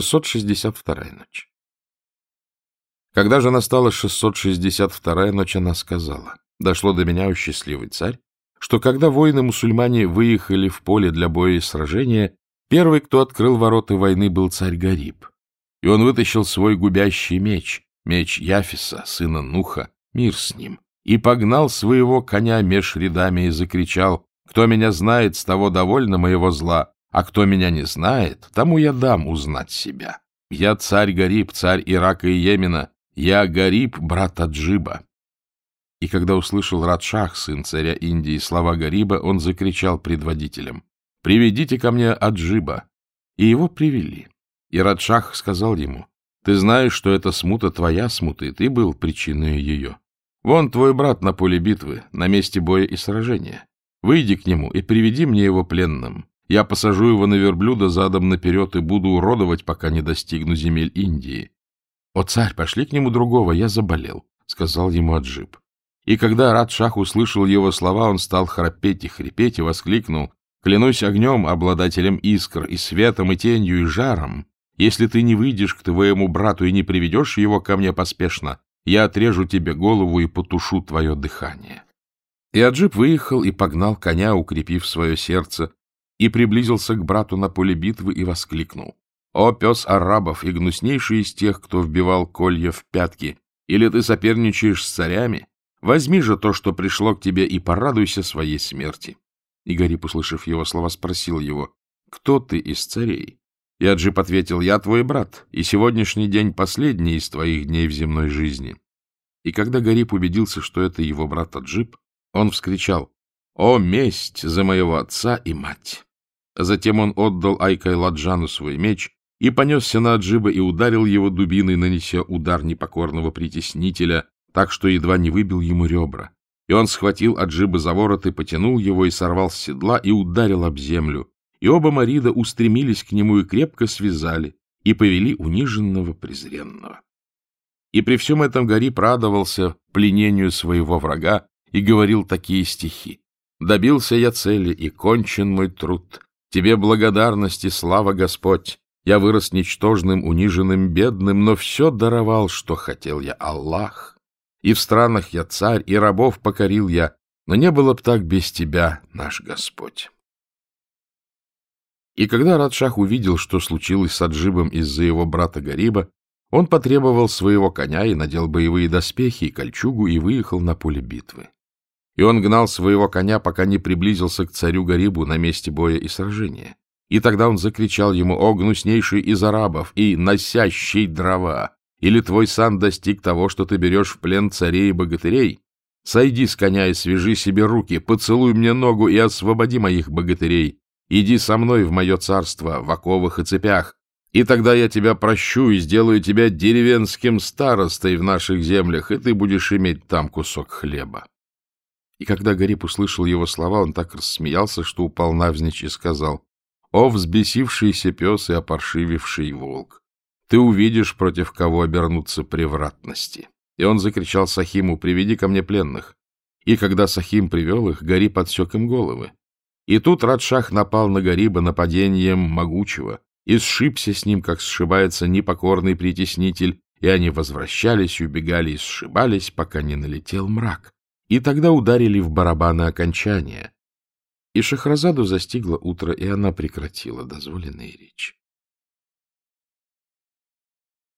662 ночь. Когда же настала 662 ночь, она сказала, «Дошло до меня, о счастливый царь, что когда воины-мусульмане выехали в поле для боя и сражения, первый, кто открыл ворота войны, был царь Гариб. И он вытащил свой губящий меч, меч Яфиса, сына Нуха, мир с ним, и погнал своего коня меж рядами и закричал, «Кто меня знает, с того довольно моего зла, а кто меня не знает, тому я дам узнать себя. Я царь Гариб, царь Ирака и Йемена, я Гариб, брат Аджиба. И когда услышал Радшах, сын царя Индии, слова Гариба, он закричал предводителям, «Приведите ко мне Аджиба!» И его привели. И Радшах сказал ему, «Ты знаешь, что эта смута твоя смута, и ты был причиной ее. Вон твой брат на поле битвы, на месте боя и сражения. Выйди к нему и приведи мне его пленным. Я посажу его на верблюда задом наперед и буду уродовать, пока не достигну земель Индии. — О, царь, пошли к нему другого, я заболел, — сказал ему Аджиб. И когда Радшах услышал его слова, он стал храпеть и хрипеть и воскликнул, «Клянусь огнем, обладателем искр, и светом, и тенью, и жаром, если ты не выйдешь к твоему брату и не приведешь его ко мне поспешно, я отрежу тебе голову и потушу твое дыхание». И Аджиб выехал и погнал коня, укрепив свое сердце, и приблизился к брату на поле битвы и воскликнул. «О, пес арабов и гнуснейший из тех, кто вбивал колья в пятки! Или ты соперничаешь с царями? Возьми же то, что пришло к тебе, и порадуйся своей смерти!» И Гарип, услышав его слова, спросил его, «Кто ты из царей?» И Аджип ответил, «Я твой брат, и сегодняшний день последний из твоих дней в земной жизни». И когда Гарип убедился, что это его брат Аджип, он вскричал, «О, месть за моего отца и мать!» Затем он отдал Айкай Ладжану свой меч и понесся на Аджиба и ударил его дубиной, нанеся удар непокорного притеснителя, так что едва не выбил ему ребра. И он схватил Аджиба за ворот и потянул его, и сорвал с седла, и ударил об землю. И оба Марида устремились к нему и крепко связали, и повели униженного презренного. И при всем этом Гариб радовался пленению своего врага и говорил такие стихи. «Добился я цели, и кончен мой труд. Тебе благодарности, слава Господь! Я вырос ничтожным, униженным, бедным, но все даровал, что хотел я, Аллах. И в странах я царь, и рабов покорил я, но не было б так без тебя, наш Господь. И когда Радшах увидел, что случилось с Аджибом из-за его брата Гариба, он потребовал своего коня и надел боевые доспехи и кольчугу и выехал на поле битвы. И он гнал своего коня, пока не приблизился к царю Гарибу на месте боя и сражения. И тогда он закричал ему, «О, гнуснейший из арабов и носящий дрова! Или твой сан достиг того, что ты берешь в плен царей и богатырей? Сойди с коня и свяжи себе руки, поцелуй мне ногу и освободи моих богатырей. Иди со мной в мое царство, в оковах и цепях, и тогда я тебя прощу и сделаю тебя деревенским старостой в наших землях, и ты будешь иметь там кусок хлеба». И когда Гарип услышал его слова, он так рассмеялся, что упал навзничь и сказал, «О, взбесившийся пес и опоршививший волк! Ты увидишь, против кого обернуться превратности!» И он закричал Сахиму, «Приведи ко мне пленных!» И когда Сахим привел их, Гарип отсек им головы. И тут Радшах напал на Гариба нападением могучего и сшибся с ним, как сшибается непокорный притеснитель, и они возвращались, убегали и сшибались, пока не налетел мрак. И тогда ударили в барабаны окончания. И Шахразаду застигло утро, и она прекратила дозволенные речи.